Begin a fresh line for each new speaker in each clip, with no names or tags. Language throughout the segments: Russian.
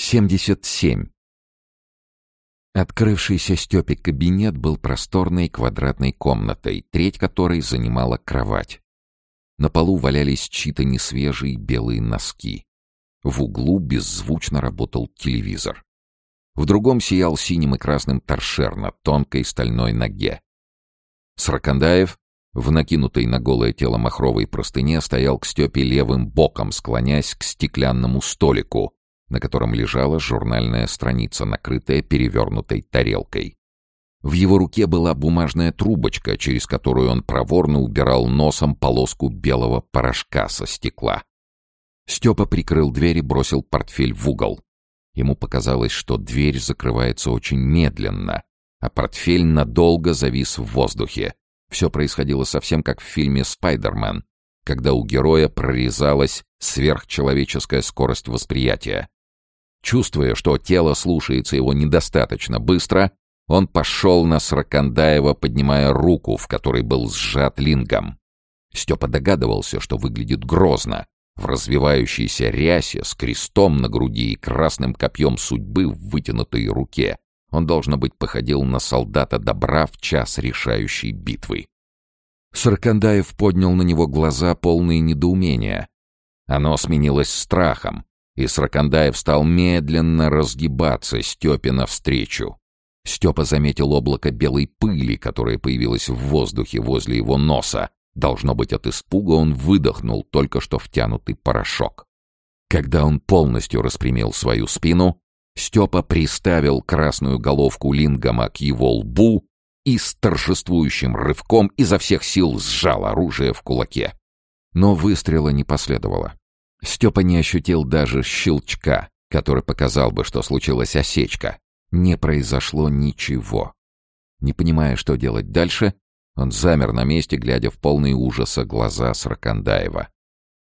77. Открывшийся Степе кабинет был просторной квадратной комнатой, треть которой занимала кровать. На полу валялись чьи-то несвежие белые носки. В углу беззвучно работал телевизор. В другом сиял синим и красным торшер на тонкой стальной ноге. Сракандаев, в накинутой на голое тело махровой простыне, стоял к Степе левым боком, склонясь к стеклянному столику, на котором лежала журнальная страница, накрытая перевернутой тарелкой. В его руке была бумажная трубочка, через которую он проворно убирал носом полоску белого порошка со стекла. Степа прикрыл дверь и бросил портфель в угол. Ему показалось, что дверь закрывается очень медленно, а портфель надолго завис в воздухе. Все происходило совсем как в фильме «Спайдермен», когда у героя прорезалась сверхчеловеческая скорость восприятия. Чувствуя, что тело слушается его недостаточно быстро, он пошел на Сракандаева, поднимая руку, в которой был сжат лингом. Степа догадывался, что выглядит грозно, в развивающейся рясе с крестом на груди и красным копьем судьбы в вытянутой руке. Он, должно быть, походил на солдата добра в час решающей битвы. Саркандаев поднял на него глаза, полные недоумения. Оно сменилось страхом, и Сракандаев стал медленно разгибаться Степе навстречу. Степа заметил облако белой пыли, которое появилось в воздухе возле его носа. Должно быть, от испуга он выдохнул только что втянутый порошок. Когда он полностью распрямил свою спину, Степа приставил красную головку Лингома к его лбу и с торжествующим рывком изо всех сил сжал оружие в кулаке. Но выстрела не последовало. Степа не ощутил даже щелчка, который показал бы, что случилась осечка. Не произошло ничего. Не понимая, что делать дальше, он замер на месте, глядя в полные ужаса глаза Сракандаева.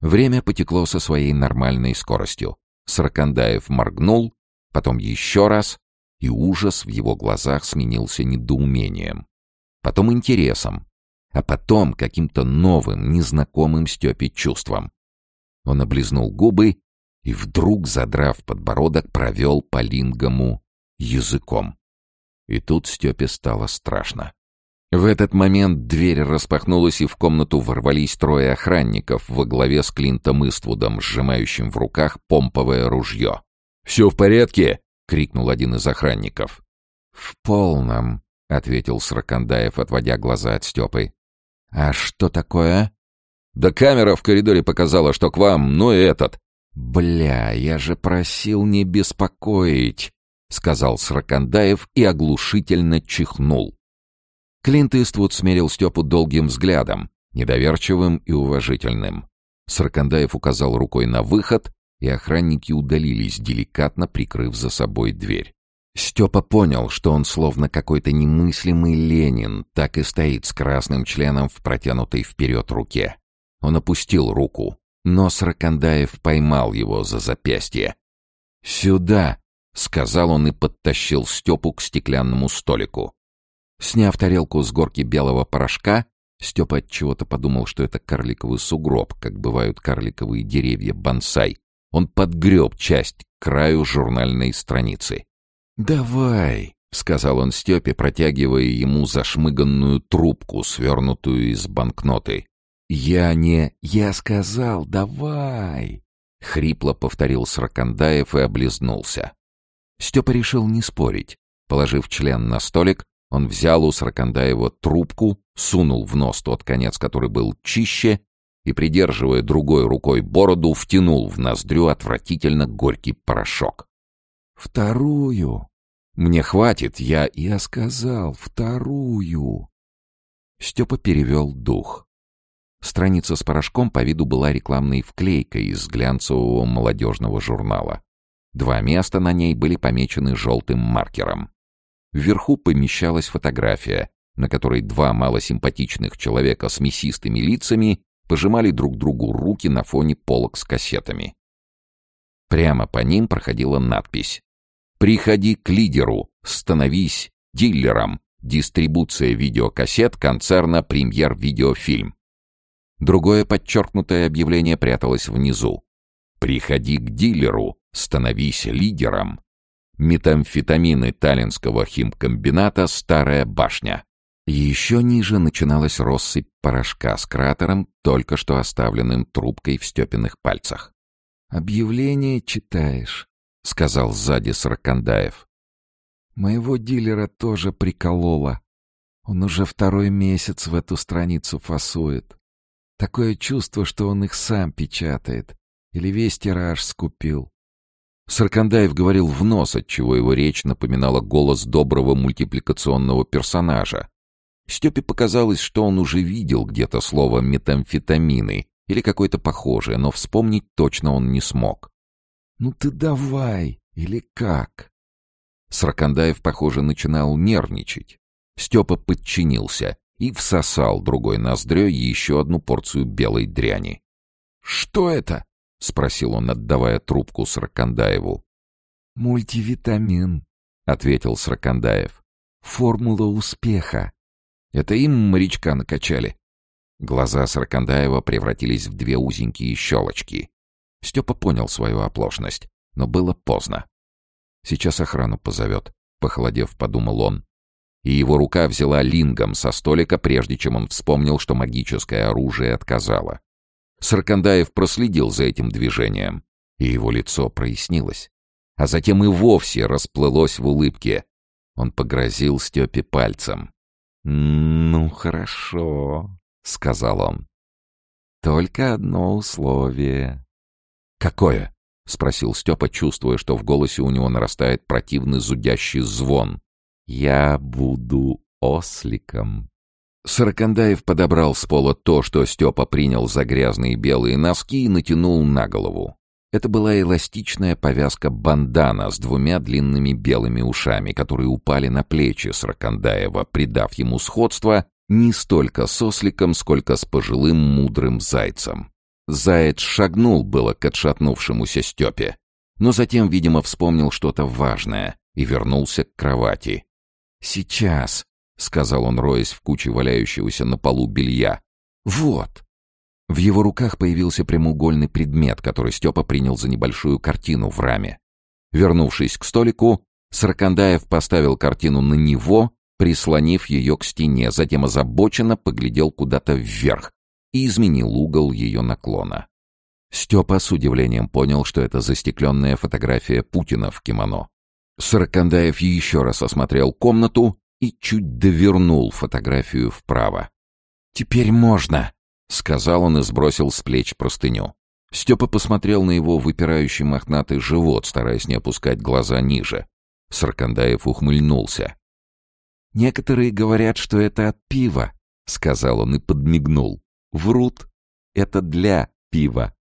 Время потекло со своей нормальной скоростью. Сракандаев моргнул, потом еще раз, и ужас в его глазах сменился недоумением. Потом интересом, а потом каким-то новым, незнакомым Степе чувством. Он облизнул губы и вдруг, задрав подбородок, провел по лингому языком. И тут Степе стало страшно. В этот момент дверь распахнулась, и в комнату ворвались трое охранников во главе с Клинтом Иствудом, сжимающим в руках помповое ружье. «Все в порядке?» — крикнул один из охранников. «В полном», — ответил Сракандаев, отводя глаза от Степы. «А что такое?» Да камера в коридоре показала, что к вам, ну и этот. Бля, я же просил не беспокоить, сказал Сракандаев и оглушительно чихнул. Клинт Иствуд смерил Степу долгим взглядом, недоверчивым и уважительным. Сракандаев указал рукой на выход, и охранники удалились, деликатно прикрыв за собой дверь. Степа понял, что он словно какой-то немыслимый Ленин, так и стоит с красным членом в протянутой вперед руке. Он опустил руку, но Сракандаев поймал его за запястье. «Сюда!» — сказал он и подтащил Степу к стеклянному столику. Сняв тарелку с горки белого порошка, Степа от чего-то подумал, что это карликовый сугроб, как бывают карликовые деревья бонсай. Он подгреб часть к краю журнальной страницы. «Давай!» — сказал он Степе, протягивая ему зашмыганную трубку, свернутую из банкноты. «Я не... Я сказал, давай!» — хрипло повторил Сракандаев и облизнулся. Степа решил не спорить. Положив член на столик, он взял у Сракандаева трубку, сунул в нос тот конец, который был чище, и, придерживая другой рукой бороду, втянул в ноздрю отвратительно горький порошок. «Вторую!» «Мне хватит, я...» «Я сказал, вторую!» Степа перевел дух. Страница с порошком по виду была рекламной вклейкой из глянцевого молодежного журнала. Два места на ней были помечены желтым маркером. Вверху помещалась фотография, на которой два малосимпатичных человека с мясистыми лицами пожимали друг другу руки на фоне полок с кассетами. Прямо по ним проходила надпись «Приходи к лидеру, становись дилером, дистрибуция видеокассет концерна «Премьер Видеофильм». Другое подчеркнутое объявление пряталось внизу. «Приходи к дилеру. «Становись лидером». Метамфетамины Таллинского химкомбината «Старая башня». Еще ниже начиналась россыпь порошка с кратером, только что оставленным трубкой в Степиных пальцах.
«Объявление читаешь», — сказал сзади Саркандаев. «Моего дилера тоже прикололо. Он уже второй месяц в эту страницу фасует. Такое чувство, что он их сам печатает. Или весь тираж скупил.
Саркандаев говорил в нос, отчего его речь напоминала голос доброго мультипликационного персонажа. Степе показалось, что он уже видел где-то слово «метамфетамины» или какое-то похожее, но вспомнить точно он не смог.
«Ну ты давай, или как?»
Сракандаев, похоже, начинал нервничать. Степа подчинился и всосал другой ноздрёй еще одну порцию белой дряни.
«Что это?» — спросил он, отдавая трубку Сракандаеву. «Мультивитамин», — ответил Сракандаев. «Формула успеха».
Это им морячка накачали. Глаза Саркандаева превратились в две узенькие щелочки. Степа понял свою оплошность, но было поздно. Сейчас охрану позовет, похолодев, подумал он. И его рука взяла лингом со столика, прежде чем он вспомнил, что магическое оружие отказало. Саркандаев проследил за этим движением, и его лицо прояснилось. А затем и вовсе расплылось в улыбке. Он погрозил Степе пальцем.
«Ну, хорошо», — сказал он. «Только одно условие».
«Какое?» — спросил Степа, чувствуя, что в голосе у него нарастает противный зудящий звон.
«Я буду осликом».
Сорокандаев подобрал с пола то, что Степа принял за грязные белые носки и натянул на голову. Это была эластичная повязка бандана с двумя длинными белыми ушами, которые упали на плечи Сракандаева, придав ему сходство не столько с осликом, сколько с пожилым мудрым зайцем. Заяц шагнул было к отшатнувшемуся Степе, но затем, видимо, вспомнил что-то важное и вернулся к кровати. «Сейчас», — сказал он, роясь в куче валяющегося на полу белья. «Вот». В его руках появился прямоугольный предмет, который Степа принял за небольшую картину в раме. Вернувшись к столику, Саркандаев поставил картину на него, прислонив ее к стене, затем озабоченно поглядел куда-то вверх и изменил угол ее наклона. Степа с удивлением понял, что это застекленная фотография Путина в кимоно. Саркандаев еще раз осмотрел комнату и чуть довернул фотографию вправо. «Теперь можно!» — сказал он и сбросил с плеч простыню. Степа посмотрел на его выпирающий мохнатый живот, стараясь не опускать глаза ниже. Саркандаев ухмыльнулся.
«Некоторые говорят, что это от пива», — сказал он и подмигнул. «Врут. Это для пива».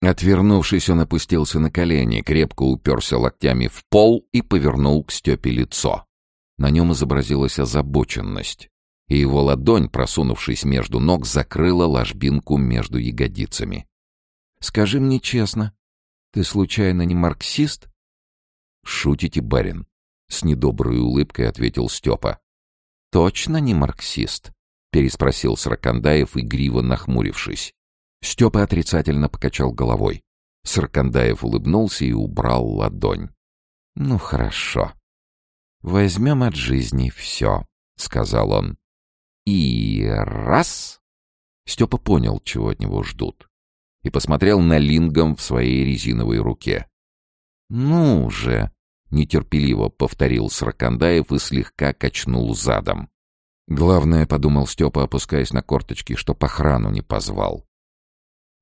Отвернувшись, он опустился на колени, крепко уперся локтями в пол и повернул к Степе лицо. На нем изобразилась озабоченность и его ладонь, просунувшись между ног, закрыла ложбинку между ягодицами.
«Скажи мне честно, ты случайно не марксист?»
«Шутите, барин?» — с недоброй улыбкой ответил Степа.
«Точно не марксист?» — переспросил Сракандаев, игриво нахмурившись.
Степа отрицательно покачал головой. Саркандаев улыбнулся и убрал ладонь.
«Ну, хорошо. Возьмем от жизни все», — сказал он. И раз... Степа понял, чего от него ждут, и посмотрел на лингом в своей резиновой руке. «Ну же!»
— нетерпеливо повторил Сракандаев и слегка качнул задом. Главное, — подумал Степа, опускаясь на корточки, — чтоб охрану не позвал.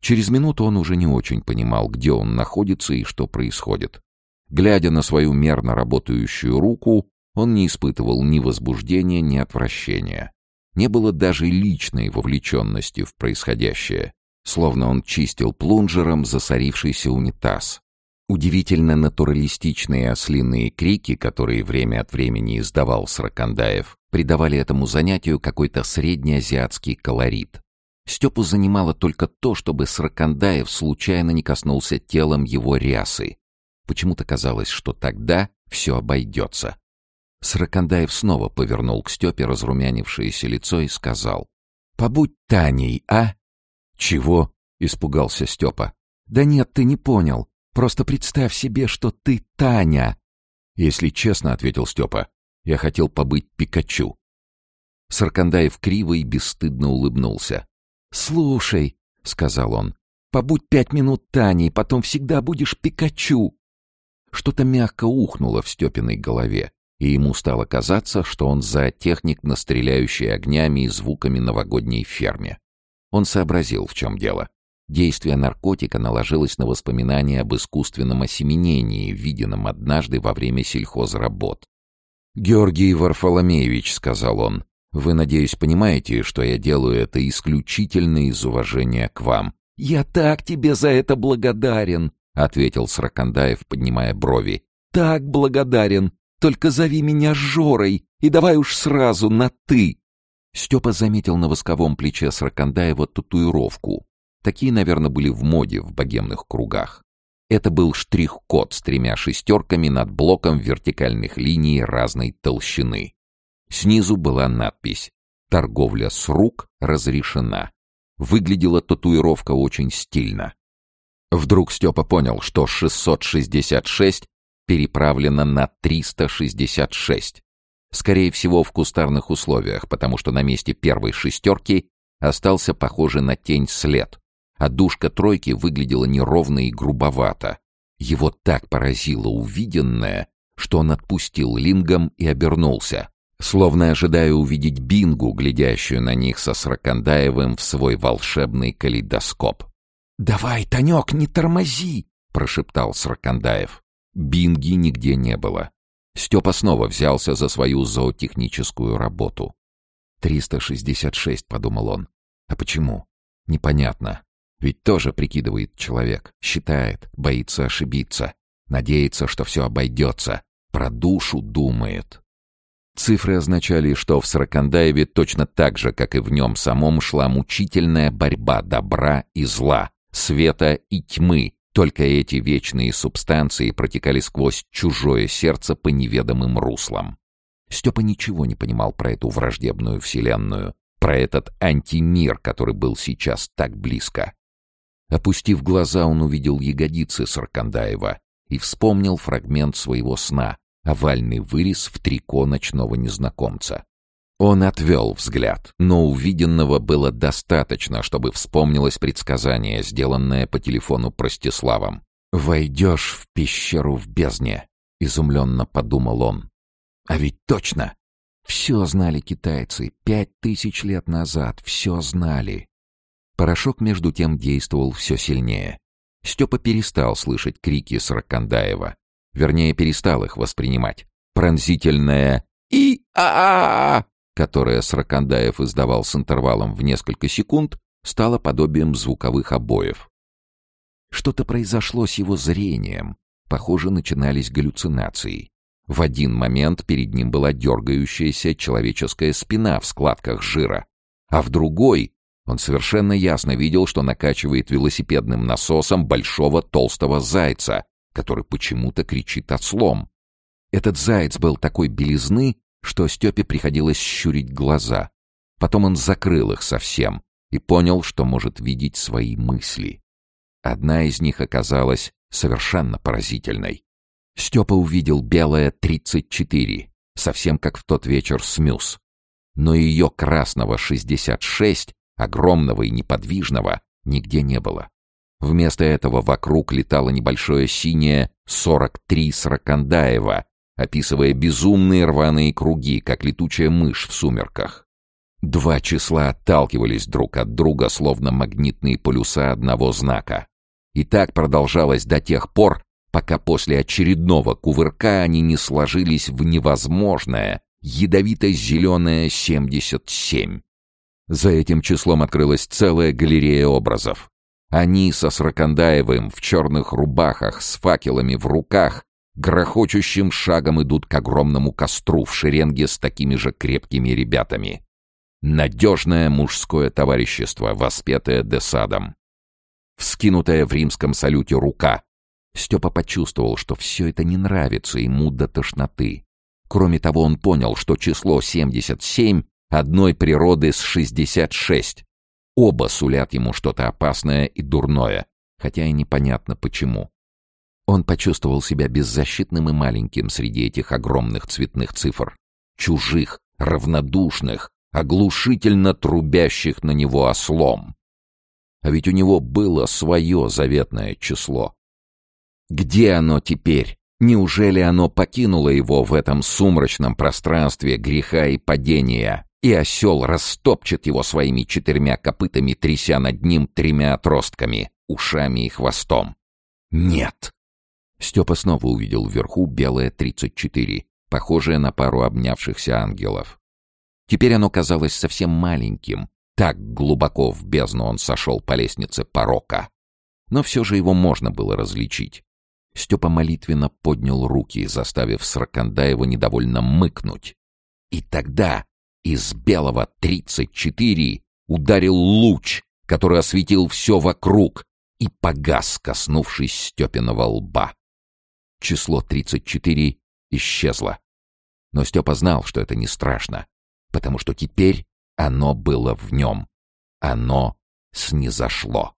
Через минуту он уже не очень понимал, где он находится и что происходит. Глядя на свою мерно работающую руку, он не испытывал ни возбуждения, ни отвращения. Не было даже личной вовлеченности в происходящее, словно он чистил плунжером засорившийся унитаз. Удивительно натуралистичные ослиные крики, которые время от времени издавал Сракандаев, придавали этому занятию какой-то среднеазиатский колорит. Степу занимало только то, чтобы Сракандаев случайно не коснулся телом его рясы. Почему-то казалось, что тогда все обойдется. Сракандаев снова повернул к Степе разрумянившееся лицо и сказал. «Побудь Таней, а?» «Чего?» — испугался Степа.
«Да нет, ты не понял. Просто представь себе, что ты Таня!»
«Если честно», — ответил Степа, — «я хотел побыть Пикачу». Саркандаев криво и бесстыдно улыбнулся.
«Слушай», — сказал он, — «побудь пять минут Таней, потом всегда будешь Пикачу».
Что-то мягко ухнуло в Степиной голове, и ему стало казаться, что он зоотехник на стреляющей огнями и звуками новогодней ферме. Он сообразил, в чем дело. Действие наркотика наложилось на воспоминания об искусственном осеменении, виденном однажды во время сельхозработ. «Георгий Варфоломеевич», — сказал он, — «вы, надеюсь, понимаете, что я делаю это исключительно из уважения к вам».
«Я так тебе за это благодарен», — ответил Сракандаев, поднимая брови. «Так благодарен. Только зови меня Жорой и давай уж сразу на «ты».
Степа заметил на восковом плече Сракандаева татуировку. Такие, наверное, были в моде в богемных кругах. Это был штрих-код с тремя шестерками над блоком вертикальных линий разной толщины. Снизу была надпись «Торговля с рук разрешена». Выглядела татуировка очень стильно. Вдруг Степа понял, что 666 переправлено на 366. Скорее всего, в кустарных условиях, потому что на месте первой шестерки остался похожий на тень след, а душка тройки выглядела неровно и грубовато. Его так поразило увиденное, что он отпустил лингом и обернулся, словно ожидая увидеть Бингу, глядящую на них со Сракандаевым в свой волшебный калейдоскоп.
«Давай, Танек, не тормози!» — прошептал Сракандаев.
Бинги нигде не было. Степа снова взялся за свою зоотехническую работу. «366», — подумал он. «А почему? Непонятно. Ведь тоже прикидывает человек, считает, боится ошибиться, надеется, что все обойдется, про душу думает». Цифры означали, что в Саракандаеве точно так же, как и в нем самом, шла мучительная борьба добра и зла, света и тьмы, только эти вечные субстанции протекали сквозь чужое сердце по неведомым руслам. Степа ничего не понимал про эту враждебную вселенную, про этот антимир, который был сейчас так близко. Опустив глаза, он увидел ягодицы Саркандаева и вспомнил фрагмент своего сна, овальный вырез в трико ночного незнакомца. Он отвел взгляд, но увиденного было достаточно, чтобы вспомнилось предсказание, сделанное по телефону Простиславом. «Войдешь в пещеру в бездне», — изумленно подумал он. «А ведь точно! Все знали китайцы, пять тысяч лет назад, все знали». Порошок, между тем, действовал все сильнее. Степа перестал слышать крики Сракандаева. Вернее, перестал их воспринимать. Пронзительное «И-а-а-а!» которое Сракандаев издавал с интервалом в несколько секунд, стало подобием звуковых обоев. Что-то произошло с его зрением. Похоже, начинались галлюцинации. В один момент перед ним была дергающаяся человеческая спина в складках жира, а в другой он совершенно ясно видел, что накачивает велосипедным насосом большого толстого зайца, который почему-то кричит отслом. Этот заяц был такой белизны, что Степе приходилось щурить глаза. Потом он закрыл их совсем и понял, что может видеть свои мысли. Одна из них оказалась совершенно поразительной. Степа увидел белое 34, совсем как в тот вечер с Мюс. Но ее красного 66, огромного и неподвижного, нигде не было. Вместо этого вокруг летало небольшое синее 43 Сракандаева описывая безумные рваные круги, как летучая мышь в сумерках. Два числа отталкивались друг от друга, словно магнитные полюса одного знака. И так продолжалось до тех пор, пока после очередного кувырка они не сложились в невозможное, ядовито-зеленое 77. За этим числом открылась целая галерея образов. Они со Сракандаевым в черных рубахах с факелами в руках грохочущим шагом идут к огромному костру в шеренге с такими же крепкими ребятами. Надежное мужское товарищество, воспетое Десадом. Вскинутая в римском салюте рука. Степа почувствовал, что все это не нравится ему до тошноты. Кроме того, он понял, что число 77 одной природы с 66. Оба сулят ему что-то опасное и дурное, хотя и непонятно почему. Он почувствовал себя беззащитным и маленьким среди этих огромных цветных цифр. Чужих, равнодушных, оглушительно трубящих на него ослом. А ведь у него было свое заветное число. Где оно теперь? Неужели оно покинуло его в этом сумрачном пространстве греха и падения, и осел растопчет его своими четырьмя копытами, тряся над ним тремя отростками, ушами и хвостом? Нет! Степа снова увидел вверху белое 34, похожее на пару обнявшихся ангелов. Теперь оно казалось совсем маленьким, так глубоко в бездну он сошел по лестнице порока. Но все же его можно было различить. Степа молитвенно поднял руки, заставив Сракандаева недовольно мыкнуть. И тогда из белого тридцать четыре ударил луч, который осветил все вокруг и погас, коснувшись Степиного лба. Число тридцать четыре исчезло. Но Степа знал, что это не страшно, потому что теперь оно было в нем. Оно снизошло.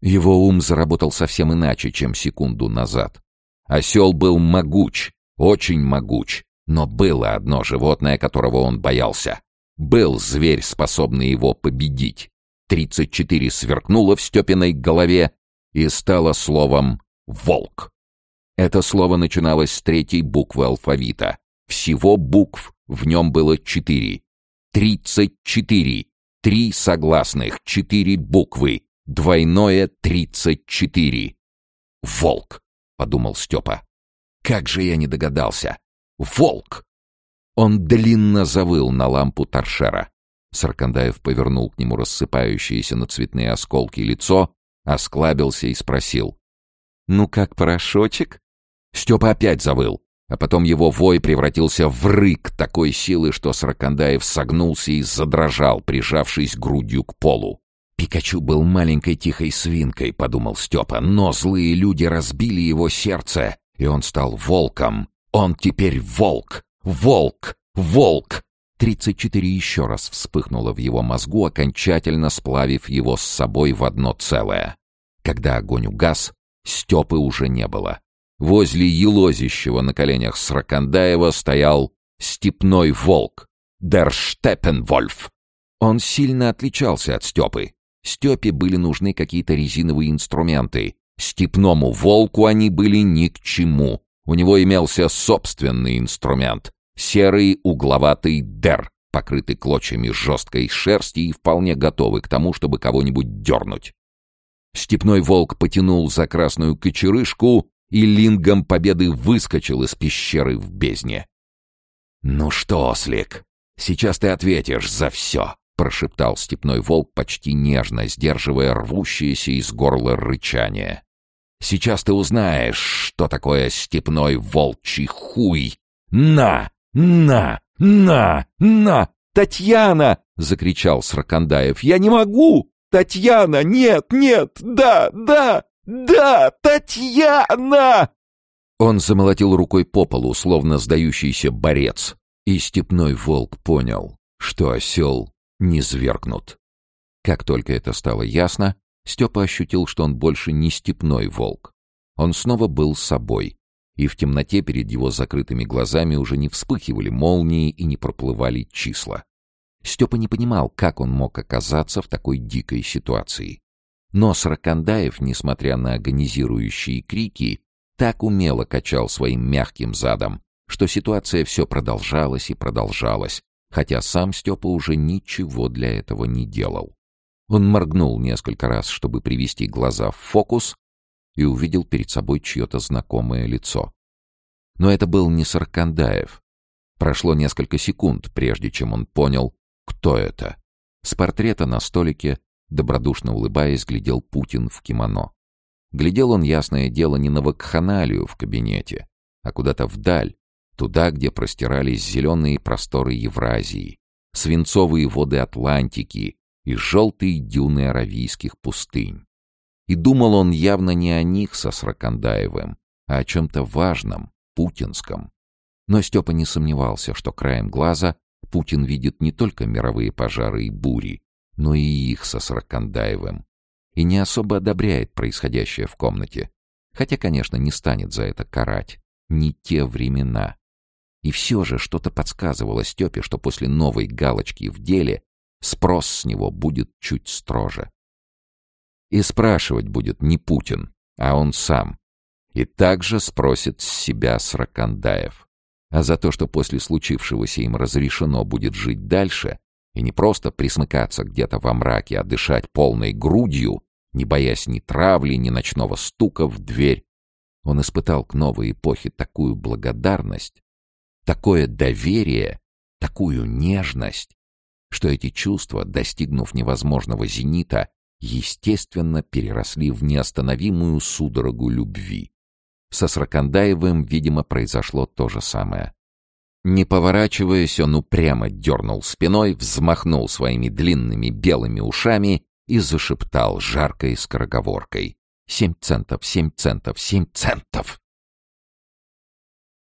Его ум заработал совсем иначе, чем секунду назад. Осел был могуч, очень могуч, но было одно животное, которого он боялся. Был зверь, способный его победить. Тридцать четыре сверкнуло в Степиной голове и стало словом «волк». Это слово начиналось с третьей буквы алфавита. Всего букв в нем было четыре. Тридцать четыре. Три согласных, четыре буквы. Двойное тридцать четыре. «Волк», — подумал Степа. «Как же я не догадался! Волк!» Он длинно завыл на лампу торшера. Саркандаев повернул к нему рассыпающееся на цветные осколки лицо, осклабился и спросил. «Ну как, порошочек?» Степа опять завыл, а потом его вой превратился в рык такой силы, что Сракандаев согнулся и задрожал, прижавшись грудью к полу. «Пикачу был маленькой тихой свинкой», — подумал Степа, но злые люди разбили его сердце, и он стал волком. Он теперь волк! Волк! Волк! Тридцать четыре еще раз вспыхнуло в его мозгу, окончательно сплавив его с собой в одно целое. Когда огонь угас, Степы уже не было. Возле елозищего на коленях Сракандаева стоял степной волк, Дер Штепенвольф. Он сильно отличался от Степы. Степе были нужны какие-то резиновые инструменты. Степному волку они были ни к чему. У него имелся собственный инструмент — серый угловатый Дер, покрытый клочьями жесткой шерсти и вполне готовый к тому, чтобы кого-нибудь дернуть. Степной волк потянул за красную кочерышку и лингом победы выскочил из пещеры в бездне. «Ну что, Ослик, сейчас ты ответишь за все!» — прошептал степной волк, почти нежно сдерживая рвущееся из горла рычание. «Сейчас ты узнаешь, что такое степной волчий хуй! На! На! На! На! Татьяна!» — закричал Сракандаев. «Я не могу! Татьяна! Нет! Нет! Да! Да! Да! Татьяна!» Он замолотил рукой по полу, словно сдающийся борец, и степной волк понял, что осел не свергнут. Как только это стало ясно, Степа ощутил, что он больше не степной волк. Он снова был собой, и в темноте перед его закрытыми глазами уже не вспыхивали молнии и не проплывали числа. Степа не понимал, как он мог оказаться в такой дикой ситуации. Но Сракандаев, несмотря на агонизирующие крики, так умело качал своим мягким задом, что ситуация все продолжалась и продолжалась, хотя сам Степа уже ничего для этого не делал. Он моргнул несколько раз, чтобы привести глаза в фокус, и увидел перед собой чье-то знакомое лицо. Но это был не Саркандаев. Прошло несколько секунд, прежде чем он понял, кто это. С портрета на столике, добродушно улыбаясь, глядел Путин в кимоно. Глядел он, ясное дело, не на вакханалию в кабинете, а куда-то вдаль, туда, где простирались зеленые просторы Евразии, свинцовые воды Атлантики и желтые дюны аравийских пустынь. И думал он явно не о них со Сракандаевым, а о чем-то важном, путинском. Но Степа не сомневался, что краем глаза Путин видит не только мировые пожары и бури, но и их со Сракандаевым, и не особо одобряет происходящее в комнате. Хотя, конечно, не станет за это карать. Не те времена. И все же что-то подсказывало Степе, что после новой галочки в деле спрос с него будет чуть строже. И спрашивать будет не Путин, а он сам. И также спросит с себя Сракандаев. А за то, что после случившегося им разрешено будет жить дальше, и не просто присмыкаться где-то во мраке, а дышать полной грудью, не боясь ни травли, ни ночного стука в дверь, он испытал к новой эпохе такую благодарность, такое доверие, такую нежность, что эти чувства, достигнув невозможного зенита, естественно переросли в неостановимую судорогу любви. Со Сракандаевым, видимо, произошло то же самое. Не поворачиваясь, он упрямо дернул спиной, взмахнул своими длинными белыми ушами и зашептал жаркой скороговоркой. «Семь центов, семь центов, семь центов!»